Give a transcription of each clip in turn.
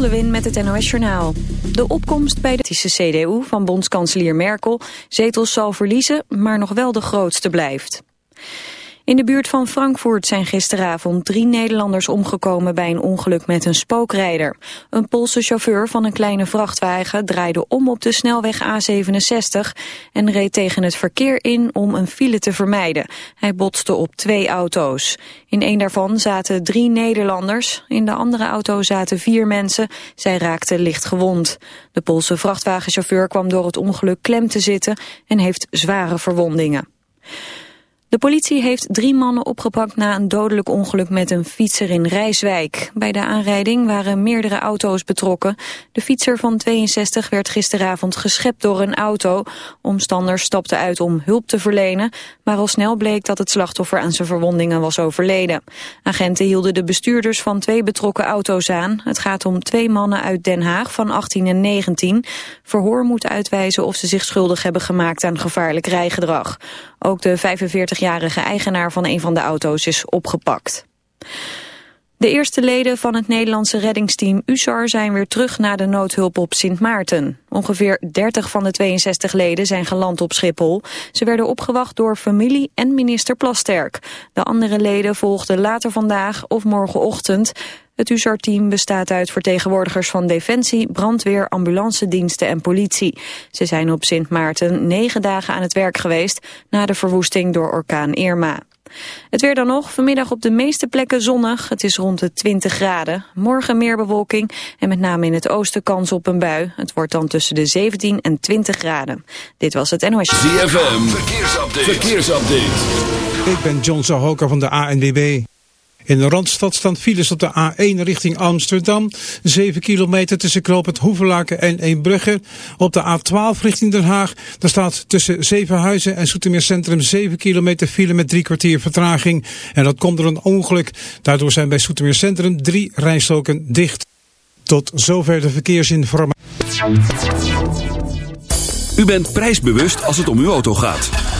Lot met het NOS Journaal. De opkomst bij de CDU van bondskanselier Merkel zetels zal verliezen, maar nog wel de grootste blijft. In de buurt van Frankfurt zijn gisteravond drie Nederlanders omgekomen bij een ongeluk met een spookrijder. Een Poolse chauffeur van een kleine vrachtwagen draaide om op de snelweg A67 en reed tegen het verkeer in om een file te vermijden. Hij botste op twee auto's. In een daarvan zaten drie Nederlanders, in de andere auto zaten vier mensen. Zij raakten licht gewond. De Poolse vrachtwagenchauffeur kwam door het ongeluk klem te zitten en heeft zware verwondingen. De politie heeft drie mannen opgepakt na een dodelijk ongeluk met een fietser in Rijswijk. Bij de aanrijding waren meerdere auto's betrokken. De fietser van 62 werd gisteravond geschept door een auto. Omstanders stapten uit om hulp te verlenen, maar al snel bleek dat het slachtoffer aan zijn verwondingen was overleden. Agenten hielden de bestuurders van twee betrokken auto's aan. Het gaat om twee mannen uit Den Haag van 18 en 19. Verhoor moet uitwijzen of ze zich schuldig hebben gemaakt aan gevaarlijk rijgedrag. Ook de 45-jarige eigenaar van een van de auto's is opgepakt. De eerste leden van het Nederlandse reddingsteam USAR zijn weer terug naar de noodhulp op Sint Maarten. Ongeveer 30 van de 62 leden zijn geland op Schiphol. Ze werden opgewacht door familie en minister Plasterk. De andere leden volgden later vandaag of morgenochtend. Het USAR-team bestaat uit vertegenwoordigers van Defensie, brandweer, ambulancediensten en politie. Ze zijn op Sint Maarten negen dagen aan het werk geweest na de verwoesting door orkaan Irma. Het weer dan nog, vanmiddag op de meeste plekken zonnig. Het is rond de 20 graden. Morgen meer bewolking en met name in het oosten kans op een bui. Het wordt dan tussen de 17 en 20 graden. Dit was het NOS. ZFM, verkeersupdate. verkeersupdate. Ik ben John Zahoka van de ANWB. In de Randstad staan files op de A1 richting Amsterdam. 7 kilometer tussen Knoopend Hoevelaken en Eembrugge. Op de A12 richting Den Haag. Daar staat tussen Zevenhuizen en Soetermeer Centrum 7 kilometer file met drie kwartier vertraging. En dat komt door een ongeluk. Daardoor zijn bij Soetermeer Centrum drie rijstroken dicht. Tot zover de verkeersinformatie. U bent prijsbewust als het om uw auto gaat.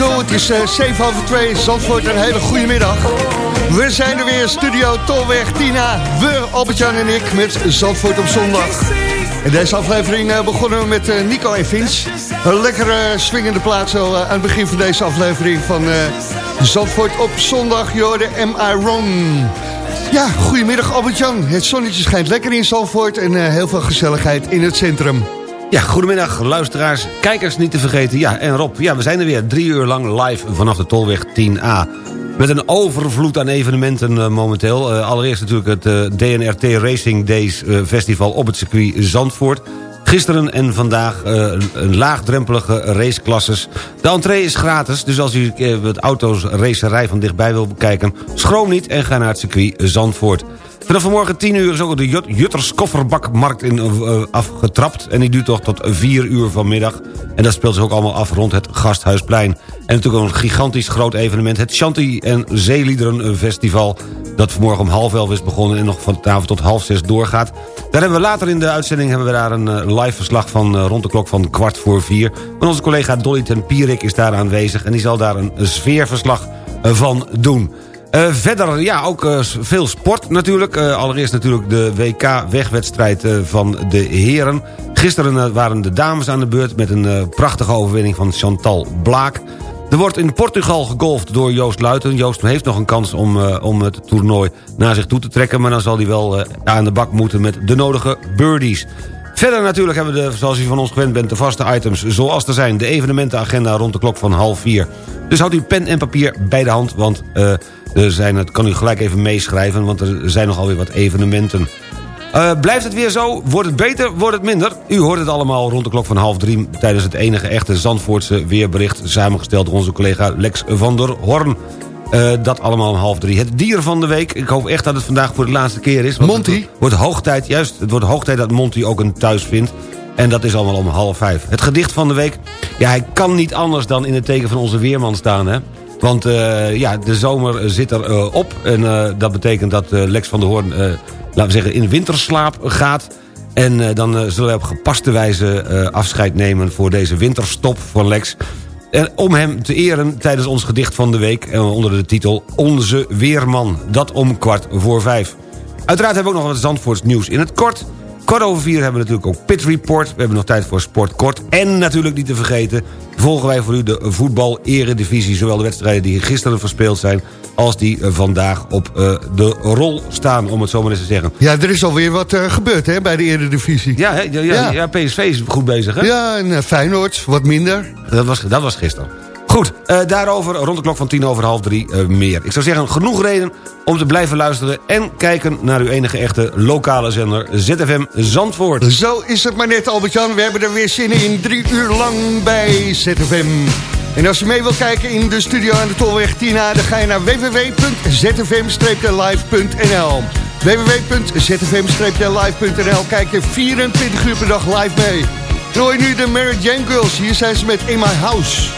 Zo, het is eh 7 over 2. Zandvoort, een hele goede middag. We zijn er weer, Studio Tolweg Tina. We, Albert-Jan en ik, met Zandvoort op zondag. In deze aflevering eh, begonnen we met eh, Nico en Vins. Een lekkere swingende plaats zo aan het begin van deze aflevering van Zandvoort op zondag. Jorde, am I wrong? Ja, goedemiddag Albert-Jan. Het zonnetje schijnt lekker in Zandvoort en eh, heel veel gezelligheid in het centrum. Ja, goedemiddag luisteraars, kijkers niet te vergeten. Ja, en Rob, ja, we zijn er weer drie uur lang live vanaf de Tolweg 10A. Met een overvloed aan evenementen eh, momenteel. Eh, allereerst natuurlijk het DNRT Racing Days festival op het circuit Zandvoort. Gisteren en vandaag eh, een laagdrempelige raceklasses. De entree is gratis, dus als u eh, het auto's racerij van dichtbij wil bekijken... schroom niet en ga naar het circuit Zandvoort. Vanaf vanmorgen 10 uur is ook de Jut- Jutters kofferbakmarkt in, eh, afgetrapt. En die duurt toch tot 4 uur vanmiddag. En dat speelt zich ook allemaal af rond het Gasthuisplein. En natuurlijk een gigantisch groot evenement. Het Shanti en Zeeliederen Festival. Dat vanmorgen om half elf is begonnen en nog vanavond tot half zes doorgaat. Daar hebben we later in de uitzending hebben we daar een eh, live verslag van eh, rond de klok van kwart voor vier. En onze collega Dolly ten Pierik is daar aanwezig en die zal daar een sfeerverslag eh, van doen. Eh, verder, ja, ook eh, veel sport natuurlijk. Eh, allereerst natuurlijk de WK-wegwedstrijd van de heren. Gisteren waren de dames aan de beurt met een prachtige overwinning van Chantal Blaak. Er wordt in Portugal gegolfd door Joost Luiten. Joost heeft nog een kans om, om het toernooi naar zich toe te trekken... maar dan zal hij wel aan de bak moeten met de nodige birdies. Verder natuurlijk hebben we, de, zoals u van ons gewend bent... de vaste items zoals er zijn. De evenementenagenda rond de klok van half vier. Dus houdt u pen en papier bij de hand... want er zijn, het kan u gelijk even meeschrijven... want er zijn nog alweer wat evenementen. Eh, blijft het weer zo? Wordt het beter? Wordt het minder? U hoort het allemaal rond de klok van half drie... tijdens het enige echte Zandvoortse weerbericht... samengesteld door onze collega Lex van der Horn. Eh, dat allemaal om half drie. Het dier van de week. Ik hoop echt dat het vandaag voor de laatste keer is. Monty? Het wordt hoog tijd, juist, het wordt hoog tijd dat Monty ook een thuis vindt. En dat is allemaal om half vijf. Het gedicht van de week. Ja, hij kan niet anders dan in het teken van onze weerman staan, hè. Want eh, ja, de zomer zit er eh, op. En eh, dat betekent dat Lex van der Hoorn, laten we zeggen, in winterslaap gaat. En dan zullen wij op gepaste wijze afscheid nemen voor deze winterstop voor Lex. En om hem te eren tijdens ons gedicht van de week... onder de titel Onze Weerman. Dat om kwart voor vijf. Uiteraard hebben we ook nog wat Zandvoorts nieuws in het kort. Kwart over vier hebben we natuurlijk ook Pit Report. We hebben nog tijd voor Sport Kort. En natuurlijk niet te vergeten... volgen wij voor u de voetbal-eredivisie. Zowel de wedstrijden die gisteren verspeeld zijn... als die eh, vandaag op eh, de rol staan, om het zo maar eens te zeggen. Ja, er is alweer wat eh, gebeurd hè, bij de Eredivisie. Ja, ja, ja, Ja. ja, PSV is goed bezig, hè? Ja, en eh, Feyenoord, wat minder. Dat was, dat was gisteren. Goed, eh, daarover rond de klok van tien over half drie eh, meer. Ik zou zeggen, genoeg reden om te blijven luisteren... en kijken naar uw enige echte lokale zender ZFM Zandvoort. Zo is het maar net, Albert-Jan. We hebben er weer zin in. Drie uur lang bij ZFM. En als je mee wilt kijken in de studio aan de Tolweg Tina... dan ga je naar www.zfm-live.nl www.zfm-live.nl Kijk je 24 uur per dag live mee. Je nu de Mary Jane Girls. Hier zijn ze met In My House.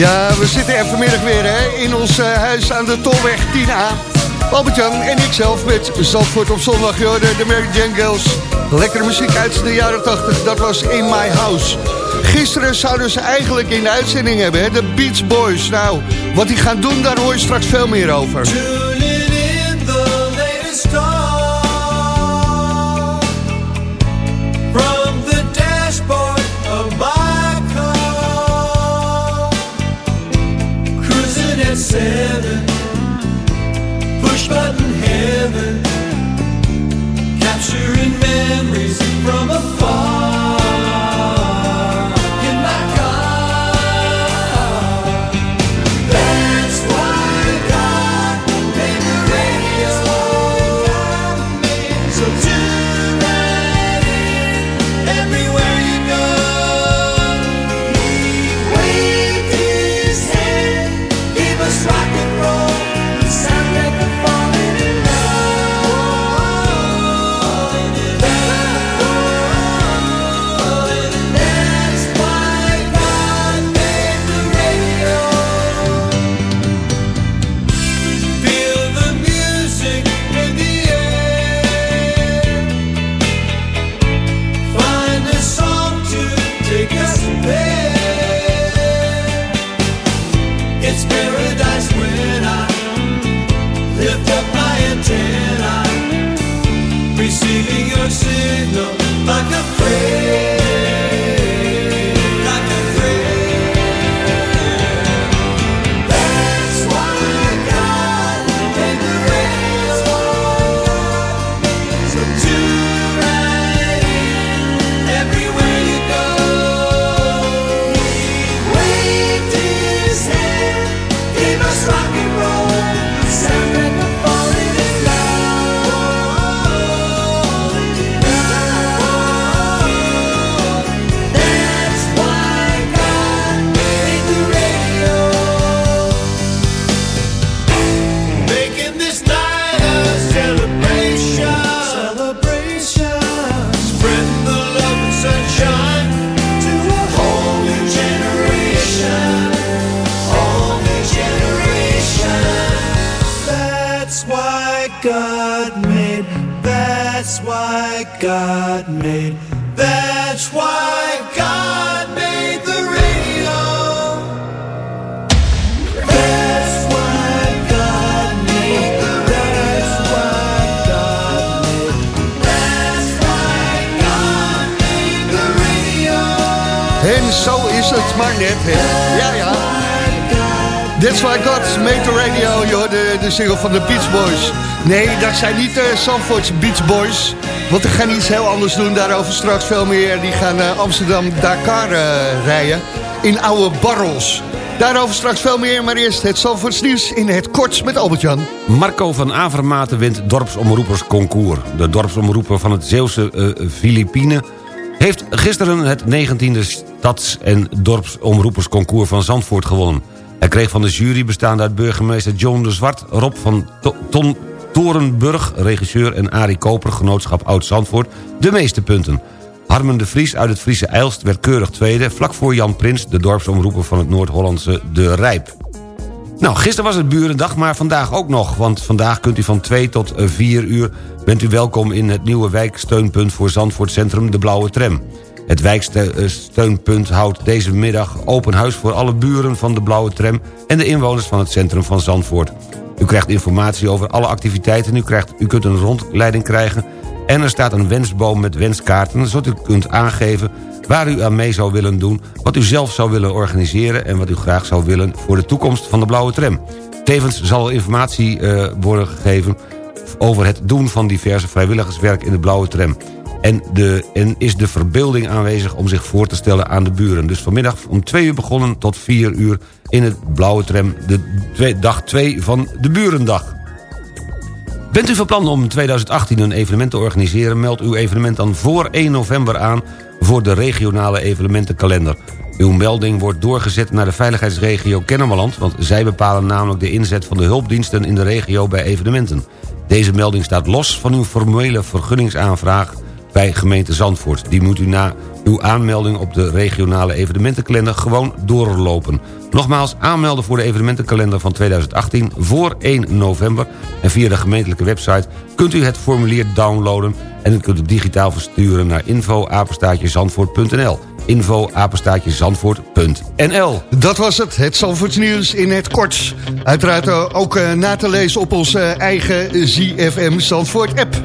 Ja, we zitten er vanmiddag weer hè, in ons eh, huis aan de Tolweg 10A. Albert-Jan en ik zelf met Zandvoort op zondag. Joh, de, de Mary Jane Girls. Lekkere muziek uit de jaren 80. Dat was In My House. Gisteren zouden ze eigenlijk in de uitzending hebben, hè, de Beach Boys. Nou, wat die gaan doen, daar hoor je straks veel meer over. That's why God made. That's why God made the radio. That's why God made That's why God made That's why God made the radio. En zo is het maar net. That's why God made the radio, joh, de, de single van de Beach Boys. Nee, dat zijn niet de Zandvoortse Beach Boys. Want die gaan iets heel anders doen, daarover straks veel meer. Die gaan eh, Amsterdam-Dakar eh, rijden in oude barrels. Daarover straks veel meer, maar eerst het Zandvoorts nieuws in het kort met Albert-Jan. Marco van Avermaten wint dorpsomroepersconcours. De dorpsomroeper van het Zeeuwse eh Filipine... heeft gisteren het 19e stads- en dorpsomroepersconcours van Zandvoort gewonnen. Hij kreeg van de jury bestaande uit burgemeester John de Zwart... Rob van To- Ton Torenburg, regisseur en Arie Koper... genootschap Oud-Zandvoort, de meeste punten. Harmen de Vries uit het Friese Eilst werd keurig tweede... vlak voor Jan Prins, de dorpsomroeper van het Noord-Hollandse De Rijp. Nou, gisteren was het Burendag, maar vandaag ook nog. Want vandaag kunt u van 2 tot 4 uur... bent u welkom in het nieuwe wijksteunpunt voor Zandvoort Centrum, de Blauwe Tram. Het wijksteunpunt houdt deze middag open huis voor alle buren van de Blauwe Tram... en de inwoners van het centrum van Zandvoort. U krijgt informatie over alle activiteiten. U, krijgt, u kunt een rondleiding krijgen. En er staat een wensboom met wenskaarten... zodat u kunt aangeven waar u aan mee zou willen doen... wat u zelf zou willen organiseren... en wat u graag zou willen voor de toekomst van de Blauwe Tram. Tevens zal informatie eh, worden gegeven... over het doen van diverse vrijwilligerswerk in de Blauwe Tram. En, de, en is de verbeelding aanwezig om zich voor te stellen aan de buren. Dus vanmiddag om 2 uur begonnen tot 4 uur in het Blauwe Tram... de dag 2 van de Burendag. Bent u van plan om in 2018 een evenement te organiseren... meld uw evenement dan voor 1 november aan voor de regionale evenementenkalender. Uw melding wordt doorgezet naar de veiligheidsregio Kennemerland... want zij bepalen namelijk de inzet van de hulpdiensten in de regio bij evenementen. Deze melding staat los van uw formele vergunningsaanvraag bij gemeente Zandvoort. Die moet u na uw aanmelding op de regionale evenementenkalender gewoon doorlopen. Nogmaals, aanmelden voor de evenementenkalender van 2018 voor 1 november. En via de gemeentelijke website kunt u het formulier downloaden... en kunt het digitaal versturen naar info-zandvoort.nl info-zandvoort.nl. Dat was het, het Zandvoorts nieuws in het kort. Uiteraard eh, ook eh, na te lezen op onze eigen ZFM Zandvoort app.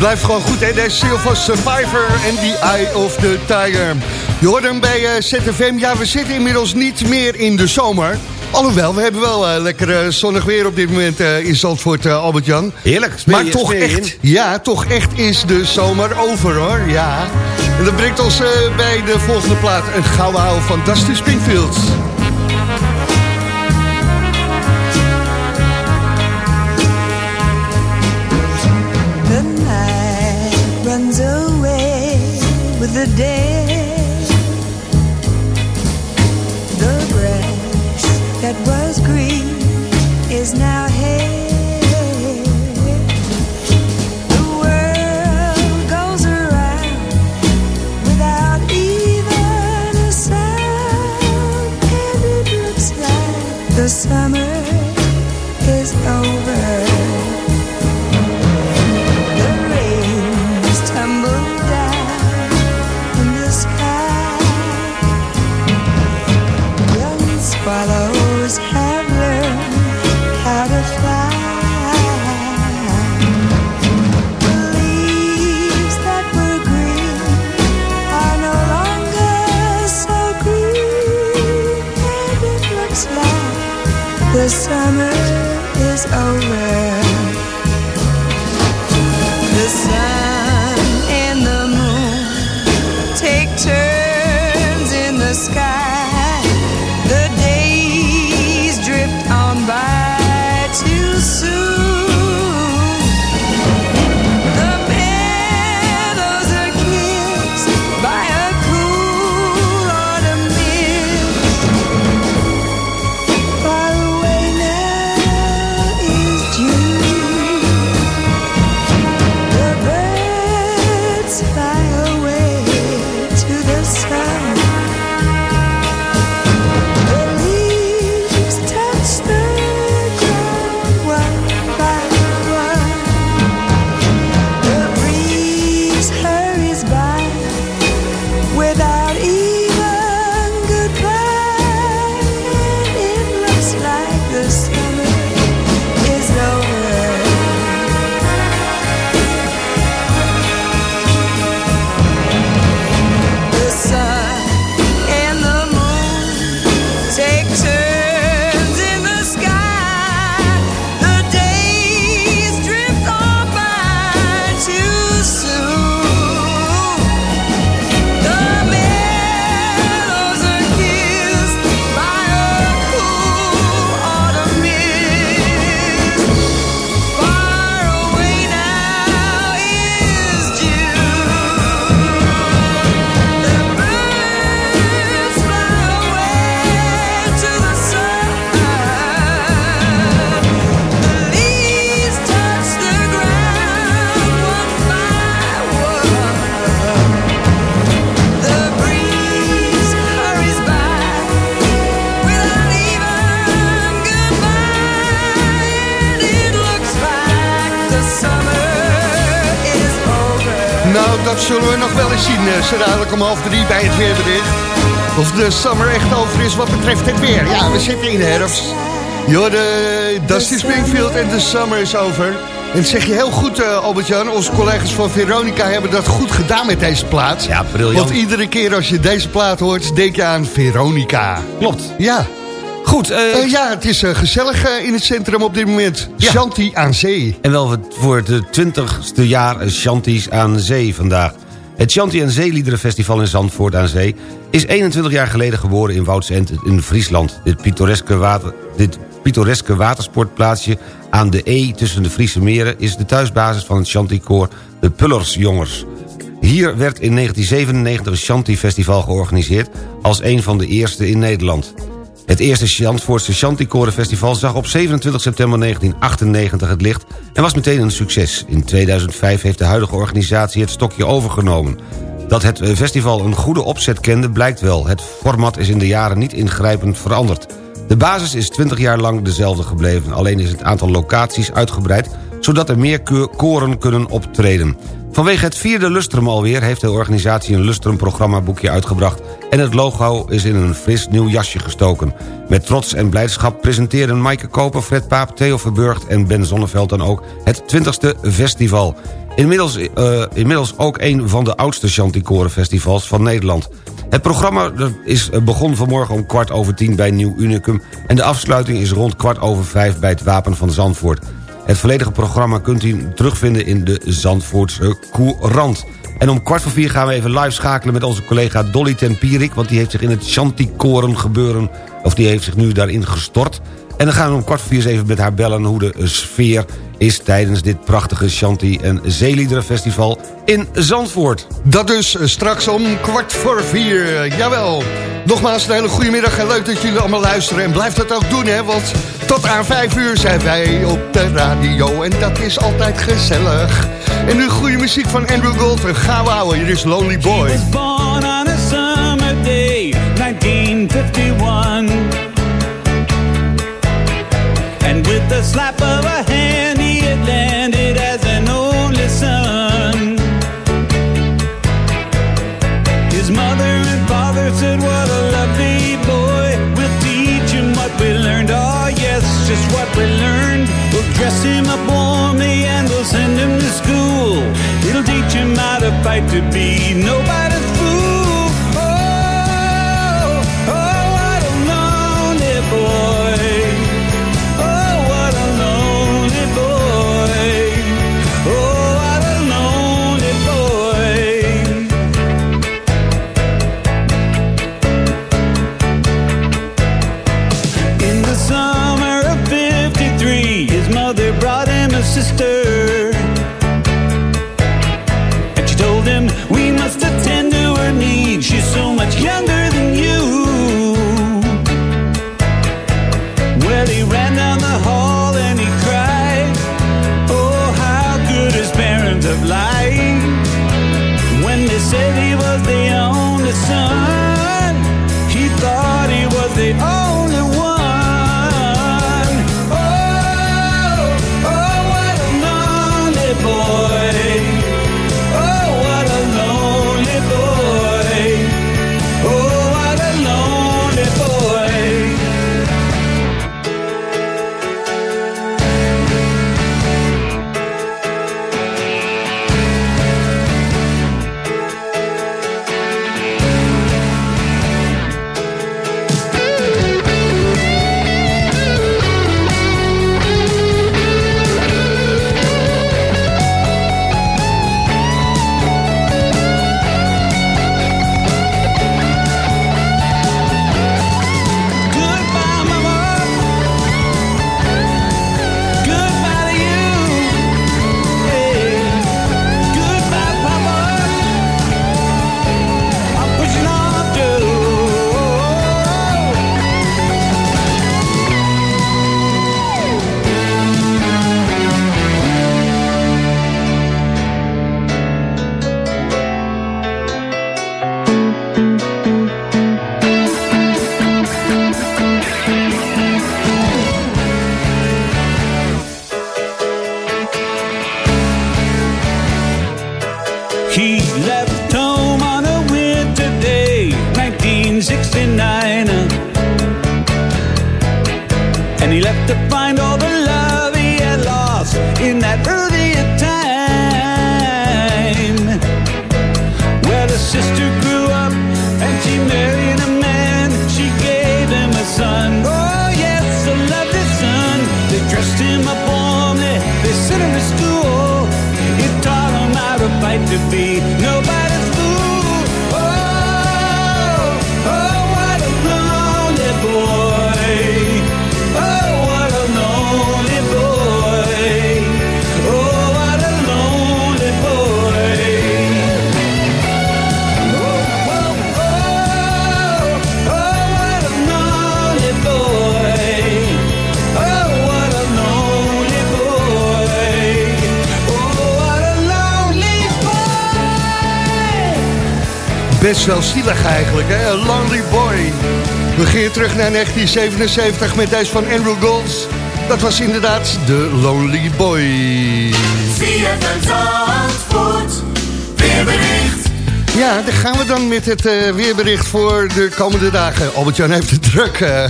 blijft gewoon goed, hè? Deze Seal Survivor en The Eye of the Tiger. Je hoort hem bij eh, ZFM. Ja, we zitten inmiddels niet meer in de zomer. Alhoewel, we hebben wel eh, lekker eh, zonnig weer op dit moment in Zandvoort, Albert-Jan. Heerlijk. Maar toch echt, ja, toch echt is de zomer over, hoor. Ja. En dat brengt ons bij de volgende plaat. Een gouden al fantastisch om half drie bij het weerbericht. Of de summer echt over is wat betreft het weer. Ja, we zitten in de herfst. Jorde, Dusty Springfield en de summer is over. En dat zeg je heel goed, eh, Albert-Jan. Onze collega's van Veronica hebben dat goed gedaan met deze plaat. Ja, briljant. Want iedere keer als je deze plaat hoort, denk je aan Veronica. Klopt. Ja, Goed, eh, Eh, ja het is gezellig in het centrum op dit moment. Ja. Shanti aan zee. En wel voor het twintigste jaar Shanties aan Zee vandaag. Het Shanti en Zeeliederenfestival in Zandvoort aan Zee... is 21 jaar geleden geboren in Woudsend in Friesland. Dit pittoreske, water, dit pittoreske watersportplaatsje aan de E tussen de Friese meren... is de thuisbasis van het Shanti-koor de Pullersjongers. Hier werd in 1997 een Shanti-festival georganiseerd... als een van de eerste in Nederland. Het eerste Zandvoortse Chanticoren-festival zag op 27 september 1998 het licht... en was meteen een succes. In 2005 heeft de huidige organisatie het stokje overgenomen. Dat het festival een goede opzet kende blijkt wel. Het format is in de jaren niet ingrijpend veranderd. De basis is 20 jaar lang dezelfde gebleven. Alleen is het aantal locaties uitgebreid... zodat er meer koren kunnen optreden. Vanwege het vierde lustrum alweer heeft de organisatie een lustrum programmaboekje uitgebracht... en het logo is in een fris nieuw jasje gestoken. Met trots en blijdschap presenteren Maaike Koper, Fred Paap, Theo Verburgt en Ben Zonneveld dan ook het 20ste festival. Inmiddels, eh, inmiddels ook een van de oudste Chanticoren-festivals van Nederland. Het programma is eh, begon vanmorgen om kwart over tien bij Nieuw Unicum... en de afsluiting is rond kwart over vijf bij het Wapen van Zandvoort. Het volledige programma kunt u terugvinden in de Zandvoortse Courant. En om kwart voor vier gaan we even live schakelen met onze collega Dolly Tempierik... want die heeft zich in het Chanticoren gebeuren... of die heeft zich nu daarin gestort... En dan gaan we om kwart voor vier eens even met haar bellen... hoe de sfeer is tijdens dit prachtige Chanti- en Zeeliederenfestival in Zandvoort. Dat dus eh, straks om kwart voor vier. Jawel. Nogmaals een hele goede middag en leuk dat jullie allemaal luisteren. En blijf dat ook doen, hè, want tot aan vijf uur zijn wij op de radio. En dat is altijd gezellig. En nu goede muziek van Andrew Gold. En gaan we houden. Hier is Lonely Boy. was born on a summer day, 1951. And with the slap of a hand, dress him up warmly and we'll send him to school. It'll teach him how to fight to be nobody's Best wel zielig eigenlijk, hè? A Lonely Boy. We gingen terug naar 1977 met deze van Andrew Golds. Dat was inderdaad de Lonely Boy. Weerbericht. Ja, dan gaan we dan met het eh, weerbericht voor de komende dagen. Albert-Jan heeft het druk. eh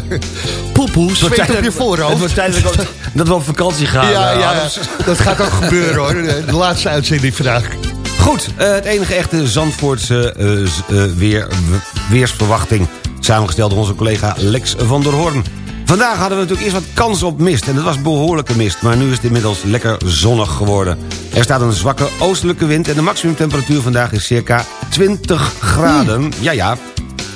poepoe, zweet op je voorhoofd. Het wordt tijdelijk ook dat we op vakantie gaan. Ja, eh, ja, dat gaat ook gebeuren hoor. De laatste uitzending vandaag. Goed, eh, het enige echte Zandvoortse eh, eh, weer, weersverwachting. Samengesteld door onze collega Lex van der Hoorn. Vandaag hadden we natuurlijk eerst wat kans op mist. En dat was behoorlijke mist. Maar nu is het inmiddels lekker zonnig geworden. Er staat een zwakke oostelijke wind. En de maximumtemperatuur vandaag is circa 20 graden. Ja, ja.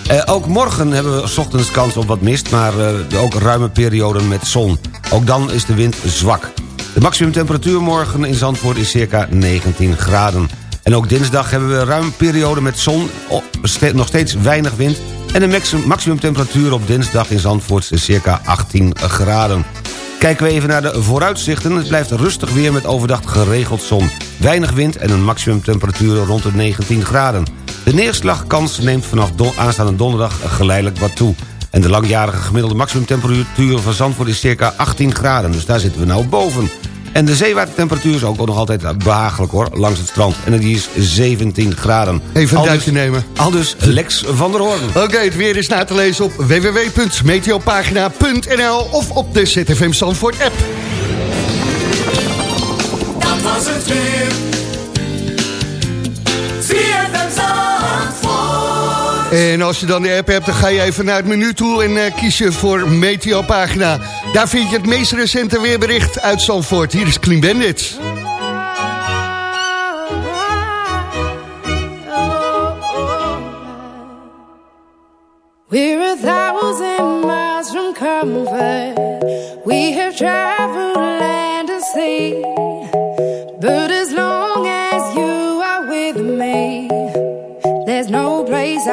Eh, ook morgen hebben we ochtends kans op wat mist, maar eh, ook ruime perioden met zon. Ook dan is de wind zwak. De maximumtemperatuur morgen in Zandvoort is circa 19 graden. En ook dinsdag hebben we ruim periode met zon, nog steeds weinig wind... en de maxi- maximumtemperatuur op dinsdag in Zandvoort is circa 18 graden. Kijken we even naar de vooruitzichten. Het blijft rustig weer met overdag geregeld zon. Weinig wind en een maximumtemperatuur rond de 19 graden. De neerslagkans neemt vanaf aanstaande donderdag geleidelijk wat toe. En de langjarige gemiddelde maximumtemperatuur van Zandvoort is circa 18 graden. Dus daar zitten we nou boven. En de zeewatertemperatuur is ook nog altijd behagelijk hoor, langs het strand. En die is 17 graden. Even een duikje nemen. Aldus Lex van der Hoorn. Oké, het weer is na te lezen op www.meteopagina.nl of op de ZFM Zandvoort app. Dat was het weer. En als je dan de app hebt, dan ga je even naar het menu toe en eh, kies je voor Meteopagina. Daar vind je het meest recente weerbericht uit Zandvoort. Hier is Clean Bandit. We're a thousand miles from comfort. We have traveled land and sea.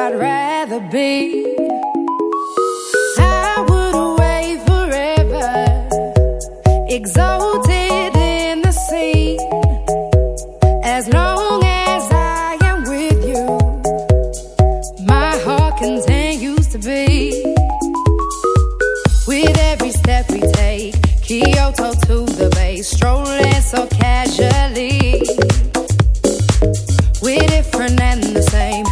I'd rather be. I would away forever, exalted in the. As long as I am with you, my heart continues to beat. With every step we take, Kyoto to the bay, strolling so casually. We're different and the same.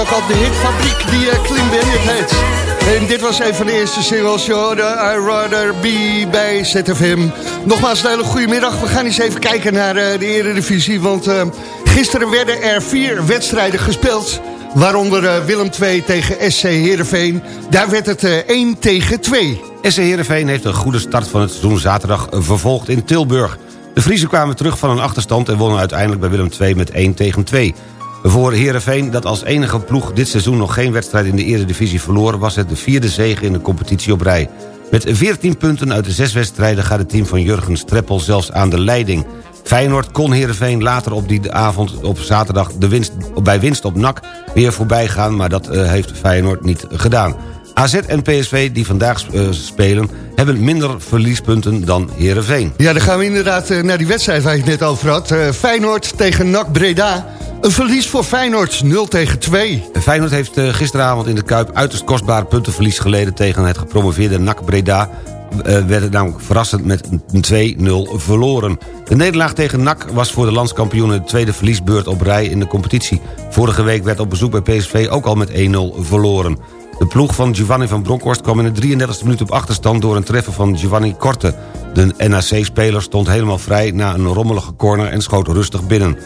ook al, de hitfabriek die uh, Clean Bandit heet. En dit was een van de eerste singles, hoorde I Rather Be bij ZFM. Nogmaals een hele goede middag. We gaan eens even kijken naar eh, de Eredivisie, want eh, gisteren werden er vier wedstrijden gespeeld. Waaronder eh, Willem 2 tegen SC Heerenveen. Daar werd het eh, 1 tegen 2. SC Heerenveen heeft een goede start van het seizoen zaterdag vervolgd in Tilburg. De Friesen kwamen terug van een achterstand en wonnen uiteindelijk bij Willem II met 1 tegen 2. Voor Heerenveen, dat als enige ploeg dit seizoen nog geen wedstrijd in de Eredivisie verloor... was het de vierde zege in de competitie op rij. Met 14 punten uit de zes wedstrijden gaat het team van Jurgen Streppel zelfs aan de leiding. Feyenoord kon Heerenveen later op die avond op zaterdag de winst, bij winst op NAC weer voorbij gaan... maar dat eh, heeft Feyenoord niet gedaan. AZ en PSV die vandaag eh, spelen... hebben minder verliespunten dan Heerenveen. Ja, dan gaan we inderdaad eh, naar die wedstrijd waar je het net over had. Feyenoord tegen NAC Breda. Een verlies voor Feyenoord, 0 tegen 2. Feyenoord heeft eh, gisteravond in de Kuip uiterst kostbare puntenverlies geleden... tegen het gepromoveerde NAC Breda. Eh, werden namelijk verrassend met een 2-0 verloren. De nederlaag tegen NAC was voor de landskampioenen... de tweede verliesbeurt op rij in de competitie. Vorige week werd op bezoek bij PSV ook al met 1-0 verloren. De ploeg van Giovanni van Bronckhorst kwam in de 33e minuut op achterstand... door een treffer van Giovanni Korte. De NAC-speler stond helemaal vrij na een rommelige corner... en schoot rustig binnen.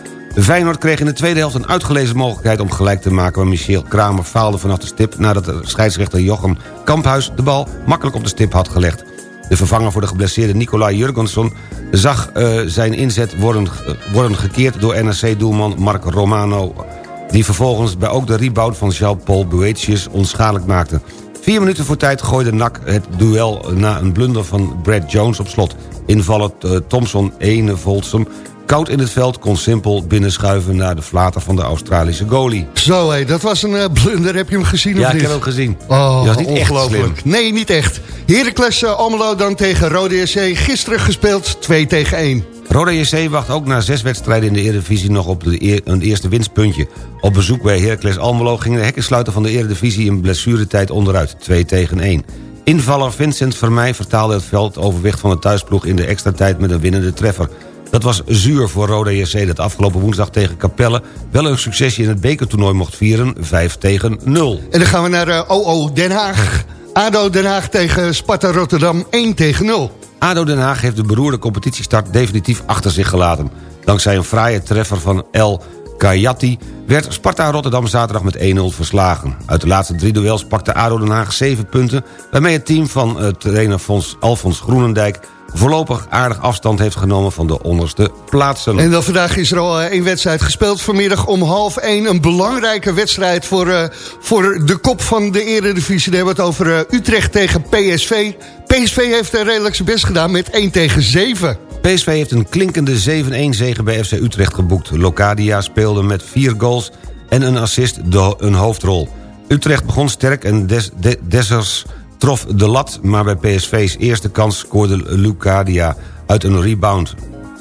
Feyenoord kreeg in de tweede helft een uitgelezen mogelijkheid om gelijk te maken... maar Michel Kramer faalde vanaf de stip nadat de scheidsrechter Jochem Kamphuis... de bal makkelijk op de stip had gelegd. De vervanger voor de geblesseerde Nicolai Jurgensson zag uh, zijn inzet worden, worden gekeerd door NRC-doelman Mark Romano... die vervolgens bij ook de rebound van Jean-Paul Boetius onschadelijk maakte. Vier minuten voor tijd gooide NAC het duel na een blunder van Brad Jones op slot. Invaller uh, Thompson Ene Volsum Koud in het veld kon simpel binnenschuiven naar de flater van de Australische goalie. Zo, hé, dat was een uh, blunder. Heb je hem gezien Ja, of ik niet? heb hem gezien. Oh, Die was niet echt ongelooflijk. Nee, niet echt. Heracles uh, Almelo dan tegen Rode SC. Gisteren gespeeld, 2 tegen 1. Roda JC wacht ook na zes wedstrijden in de Eredivisie nog op de eer, een eerste winstpuntje. Op bezoek bij Heracles Almelo gingen de hekkensluiter van de Eredivisie in blessuretijd onderuit, 2 tegen 1. Invaller Vincent Vermeij vertaalde het veldoverwicht van de thuisploeg in de extra tijd met een winnende treffer. Dat was zuur voor Roda JC dat afgelopen woensdag tegen Capelle... wel een succesje in het bekertoernooi mocht vieren, 5 tegen 0. En dan gaan we naar uh, OO Den Haag. ADO Den Haag tegen Sparta Rotterdam 1 tegen 0. ADO Den Haag heeft de beroerde competitiestart definitief achter zich gelaten. Dankzij een fraaie treffer van El Kayati werd Sparta Rotterdam zaterdag met 1-0 verslagen. Uit de laatste drie duels pakte ADO Den Haag 7 punten... waarmee het team van uh, trainer Fons, Alfons Groenendijk voorlopig aardig afstand heeft genomen van de onderste plaatsen. En dan vandaag is er al uh, één wedstrijd gespeeld. Vanmiddag om half één een belangrijke wedstrijd voor, uh, voor de kop van de eredivisie. Dan hebben we het over uh, Utrecht tegen PSV. PSV heeft er redelijk zijn best gedaan met 1 tegen 7. PSV heeft een klinkende 7-1 zege bij FC Utrecht geboekt. Locadia speelde met vier goals en een assist de, een hoofdrol. Utrecht begon sterk en Des, de, Dessers trof de lat... maar bij PSV's eerste kans scoorde Lucadia uit een rebound.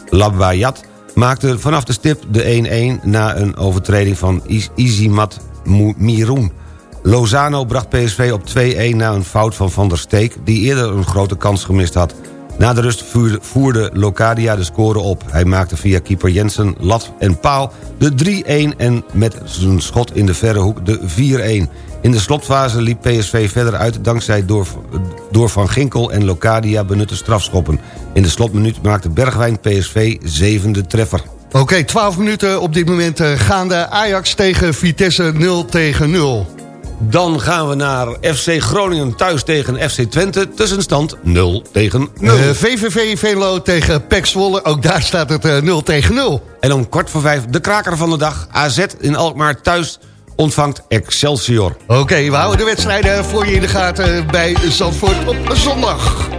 Labbayat maakte vanaf de stip de 1-1... na een overtreding van Izimat Miroun. Lozano bracht PSV op 2-1 na een fout van Van der Steek... die eerder een grote kans gemist had. Na de rust voerde, voerde Locadia de score op. Hij maakte via keeper Jensen, lat en paal de 3-1... en met zijn schot in de verre hoek de 4-1... In de slotfase liep PSV verder uit dankzij door, door Van Ginkel en Locadia benutte strafschoppen. In de slotminuut maakte Bergwijn PSV zevende treffer. Oké, okay, 12 minuten op dit moment uh, gaande Ajax tegen Vitesse 0 tegen 0. Dan gaan we naar FC Groningen thuis tegen FC Twente. Tussenstand 0 tegen 0. Uh, VVV Venlo tegen PEC Zwolle. Ook daar staat het uh, 0 tegen 0. En om kwart voor vijf de kraker van de dag. AZ in Alkmaar thuis ontvangt Excelsior. Oké, we houden de wedstrijden voor je in de gaten bij Zandvoort op zondag.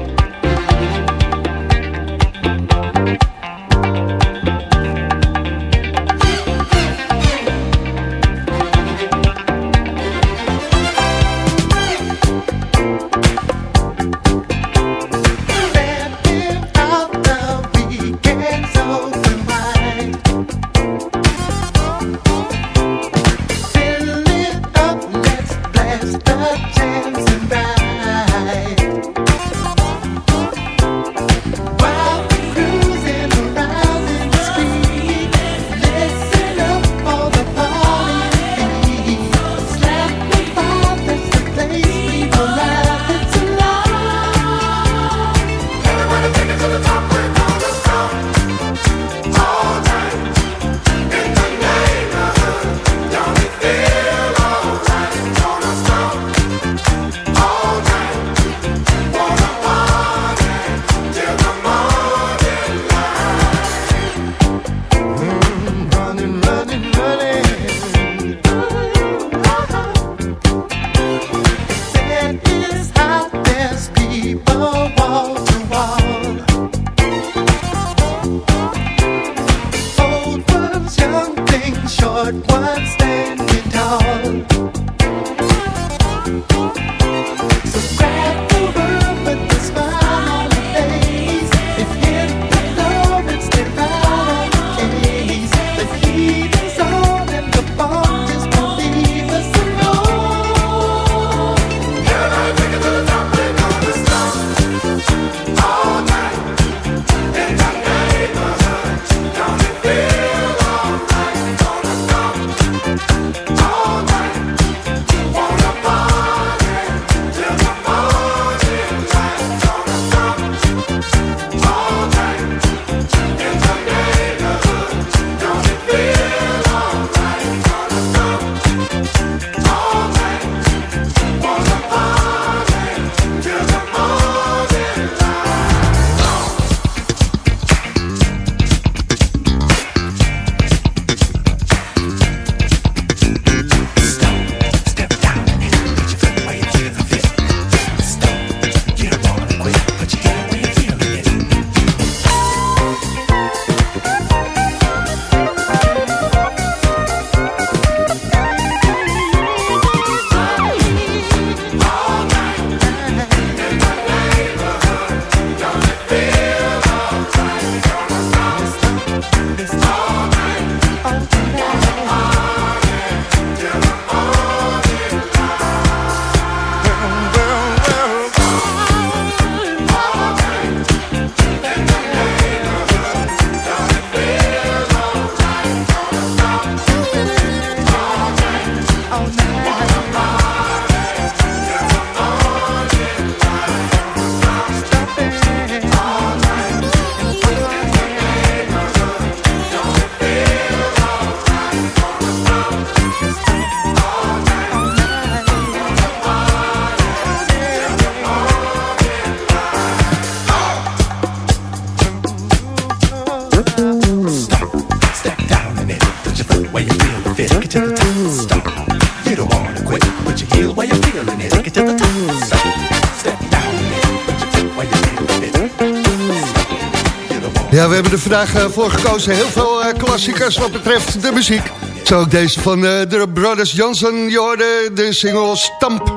Vandaag eh, voor gekozen. Heel veel eh, klassiekers wat betreft de muziek. Zo ook deze van eh, de Brothers Johnson. Je de single Stamp.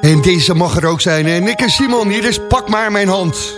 En deze mag er ook zijn. En Nick en Simon, hier is Pak maar mijn hand.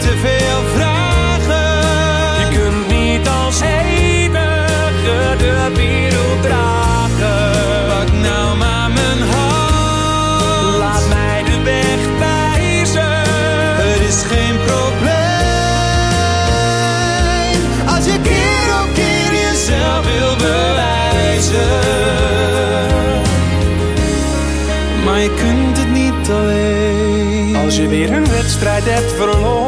Te veel vragen. Je kunt niet als enige de wereld dragen. Pak nou maar mijn hand. Laat mij de weg wijzen. Er is geen probleem. Als je keer op keer jezelf wil bewijzen. Maar je kunt het niet alleen. Als je weer een wedstrijd hebt verloren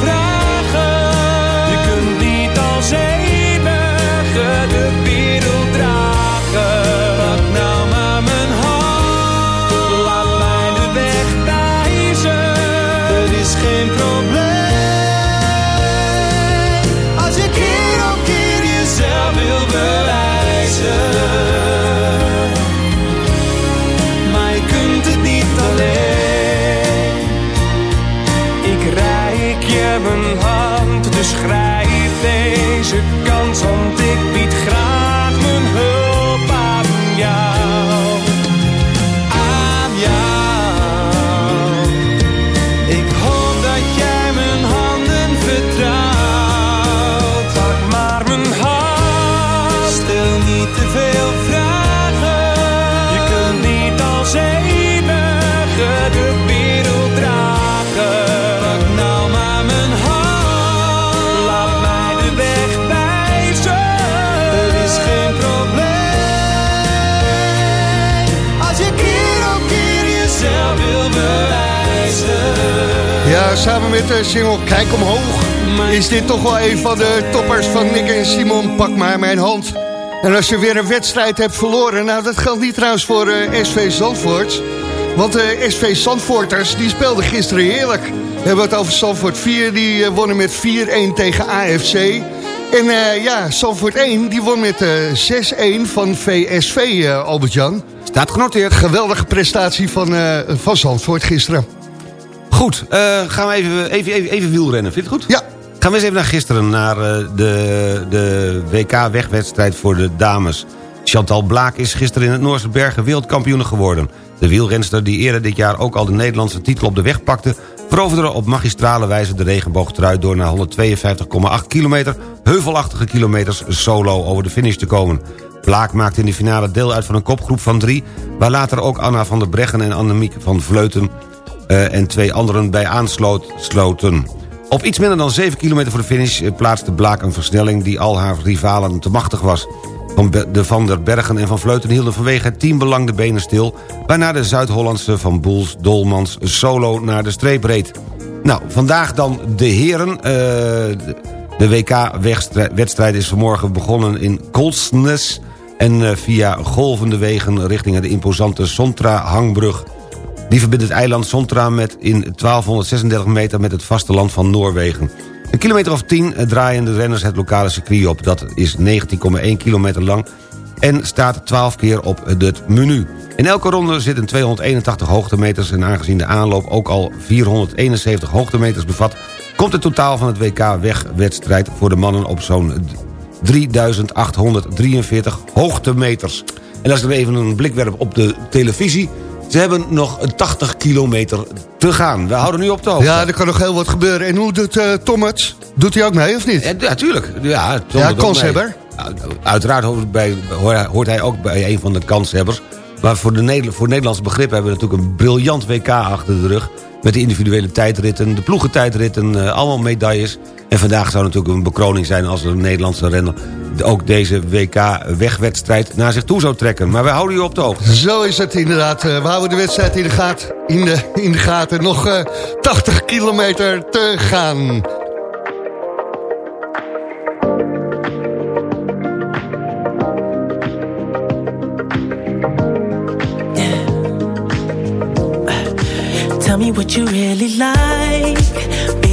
samen met de single Kijk Omhoog is dit toch wel een van de toppers van Nick en Simon. Pak maar mijn hand. En als je weer een wedstrijd hebt verloren... nou, dat geldt niet trouwens voor eh, SV Zandvoort. Want de SV Zandvoorters, die speelden gisteren heerlijk. We hebben het over Zandvoort 4, die eh, wonnen met 4-1 tegen AFC. En eh, ja, Zandvoort 1, die won met eh 6-1 van VSV, eh, Albert-Jan. Staat genoteerd. Geweldige prestatie van, eh, van Zandvoort gisteren. Goed, eh, gaan we even, even, even, even wielrennen. Vind je het goed? Ja. Gaan we eens even naar gisteren, naar eh, de, de WK-wegwedstrijd voor de dames. Chantal Blaak is gisteren in het Noorse Bergen wereldkampioen geworden. De wielrenster die eerder dit jaar ook al de Nederlandse titel op de weg pakte... veroverde op magistrale wijze de regenboogtrui... door na 152,8 kilometer heuvelachtige kilometers solo over de finish te komen. Blaak maakte in de finale deel uit van een kopgroep van drie... waar later ook Anna van der Breggen en Annemiek van Vleuten... eh, en twee anderen bij aansloten. Op iets minder dan 7 kilometer voor de finish eh, plaatste Blaak een versnelling... die al haar rivalen te machtig was. Van de Van der Bergen en Van Vleuten hielden vanwege het teambelang de benen stil... waarna de Zuid-Hollandse Van Boels Dolmans solo naar de streep reed. Nou, vandaag dan de heren. Eh, de- WK-wedstrijd is vanmorgen begonnen in Kolsnes... en eh, via golvende wegen richting de imposante Sontra-hangbrug... Die verbindt het eiland Sontra met in 1236 meter met het vasteland van Noorwegen. Een kilometer of 10 draaien de renners het lokale circuit op. Dat is 19,1 kilometer lang en staat 12 keer op het menu. In elke ronde zitten 281 hoogtemeters... en aangezien de aanloop ook al 471 hoogtemeters bevat... komt het totaal van het WK-wegwedstrijd voor de mannen op zo'n 3843 hoogtemeters. En als ik even een blik werp op de televisie... ze hebben nog 80 kilometer te gaan. We houden nu op de hoogte. Ja, er kan nog heel wat gebeuren. En hoe doet Tom het? Doet hij ook mee, of niet? Ja, tuurlijk. Ja, Tom Ja, kanshebber. Uiteraard hoort, bij, hoort hij ook bij een van de kanshebbers. Maar voor, de voor Nederlandse begrip hebben we natuurlijk een briljant WK achter de rug. Met de individuele tijdritten, de ploegentijdritten, eh, allemaal medailles. En vandaag zou natuurlijk een bekroning zijn als een Nederlandse renner... ook deze WK-wegwedstrijd naar zich toe zou trekken. Maar wij houden u op de hoogte. Zo is het inderdaad. Eh, We houden de wedstrijd in de, gaten. in de, in de gaten. Nog eh, 80 kilometer te gaan. Tell me what you really like.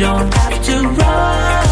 Don't have to rush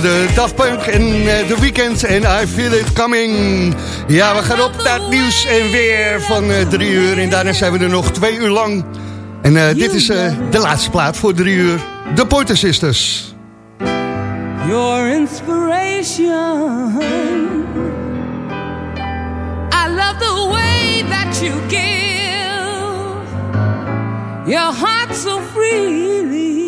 De Daft Punk en eh, The Weeknd en I Feel It Coming. Ja, we gaan op naar nieuws en weer van eh, drie uur. En daarna zijn we er nog twee uur lang En eh, dit is eh, de laatste plaat voor drie uur. De Pointer Sisters. your inspiration. I love the way that you give your heart so freely,